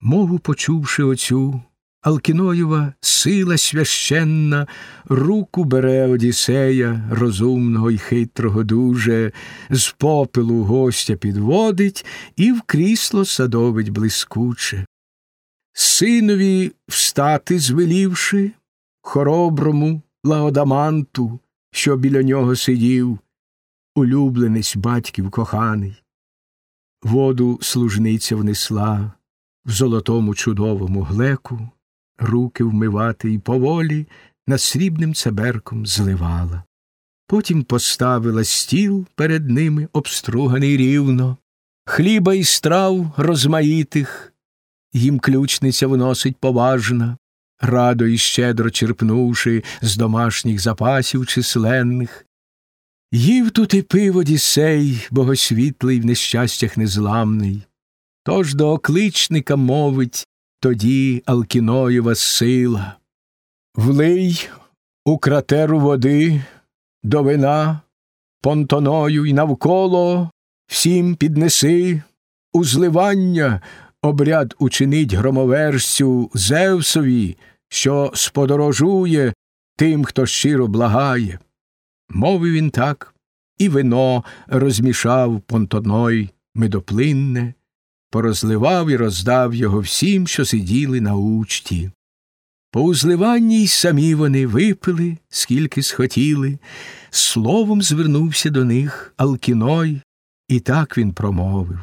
Мову почувши оцю, Алкіноєва сила священна руку бере Одіссея, розумного й хитрого дуже, з попелу гостя підводить і в крісло садовить блискуче. Синові встати звелівши, хороброму лагодаманту, що біля нього сидів, улюбленець батьків коханий. Воду служниця внесла в золотому чудовому глеку, руки вмивати і поволі над срібним цеберком зливала. Потім поставила стіл перед ними, обструганий рівно, хліба і страв розмаїтих, їм ключниця вносить поважна, радо і щедро черпнувши з домашніх запасів численних. Їв тут і пив Одіссей, богосвітлий в нещастях незламний. Тож до окличника мовить тоді Алкіноєва сила. Влий у кратеру води, до вина, понтоною й навколо всім піднеси, у зливання обряд учинить громовержцю Зевсові, що сподорожує тим, хто щиро благає. Мовив він так, і вино розмішав понтоной медоплинне, порозливав і роздав його всім, що сиділи на учті. По узливанні й самі вони випили, скільки схотіли, словом звернувся до них Алкіной, і так він промовив.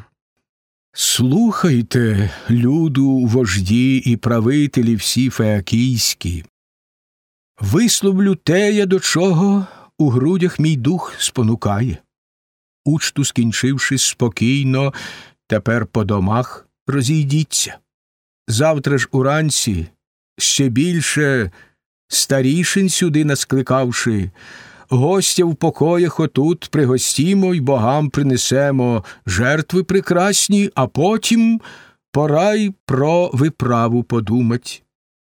Слухайте, люду, вожді і правителі всі феакійські. Висловлю те я до чого у грудях мій дух спонукає. Учту скінчивши спокійно, тепер по домах розійдіться. Завтра ж уранці ще більше старішин сюди наскликавши, гостя в покоях отут пригостімо й богам принесемо жертви прекрасні, а потім пора й про виправу подумать,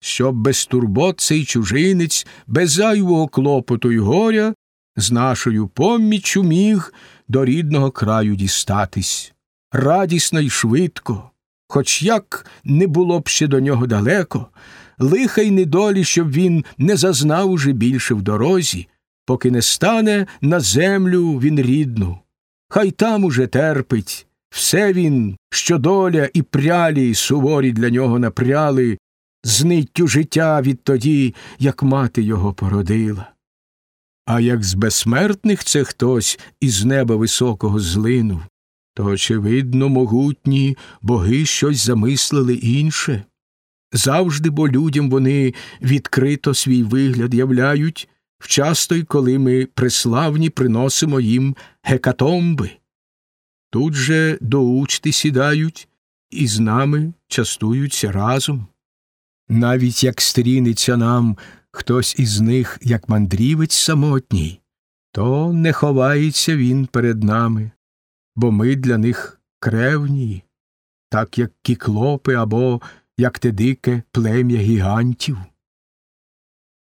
щоб без турбот цей чужинець, без зайвого клопоту й горя, з нашою поміччю міг до рідного краю дістатись. Радісно й швидко, хоч як не було б ще до нього далеко, лиха й недолі, щоб він не зазнав уже більше в дорозі, поки не стане на землю він рідну. Хай там уже терпить, все він, що доля і прялі суворі для нього напряли, з ниттю життя відтоді, як мати його породила. А як з безсмертних це хтось із неба високого злинув, то, очевидно, могутні боги щось замислили інше. Завжди бо людям вони відкрито свій вигляд являють, вчасто й коли ми преславні приносимо їм гекатомби. Тут же до учти сідають і з нами частуються разом. Навіть як стрінеться нам хтось із них, як мандрівець самотній, то не ховається він перед нами, бо ми для них кревні, так як кіклопи або як те дике плем'я гігантів.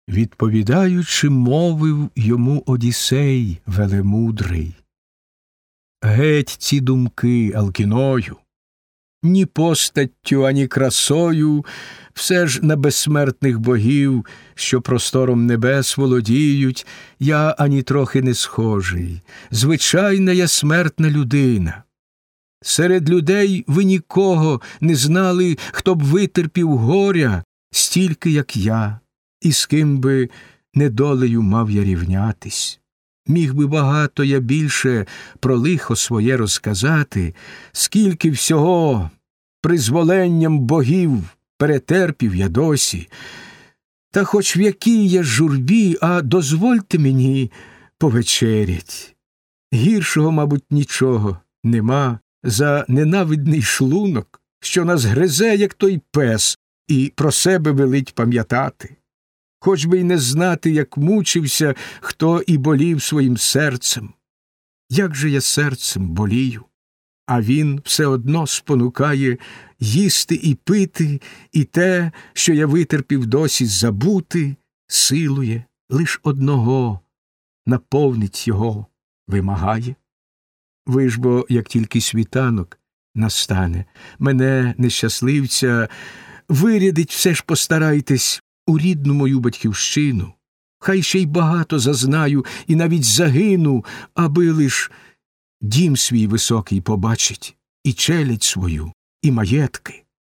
Відповідаючи, мовив йому Одіссей велемудрий. Геть ці думки Алкіною, ні постаттю, ані красою, все ж на безсмертних богів, що простором небес володіють, я ані трохи не схожий, звичайна я смертна людина. Серед людей ви нікого не знали, хто б витерпів горя стільки, як я, і з ким би недолею мав я рівнятись. Міг би багато я більше про лихо своє розказати, скільки всього призволенням богів перетерпів я досі. Та хоч в якій я журбі, а дозвольте мені повечерять. Гіршого, мабуть, нічого нема за ненавидний шлунок, що нас гризе, як той пес, і про себе велить пам'ятати. Хоч би й не знати, як мучився, хто і болів своїм серцем. Як же я серцем болію, а він все одно спонукає їсти і пити, і те, що я витерпів досі забути, силує лиш одного, наповнить його, вимагає. Ви ж бо, як тільки світанок, настане. Мене, нещасливця, вирядить все ж постарайтесь у рідну мою батьківщину. Хай ще й багато зазнаю і навіть загину, аби лиш дім свій високий побачить, і челядь свою, і маєтки.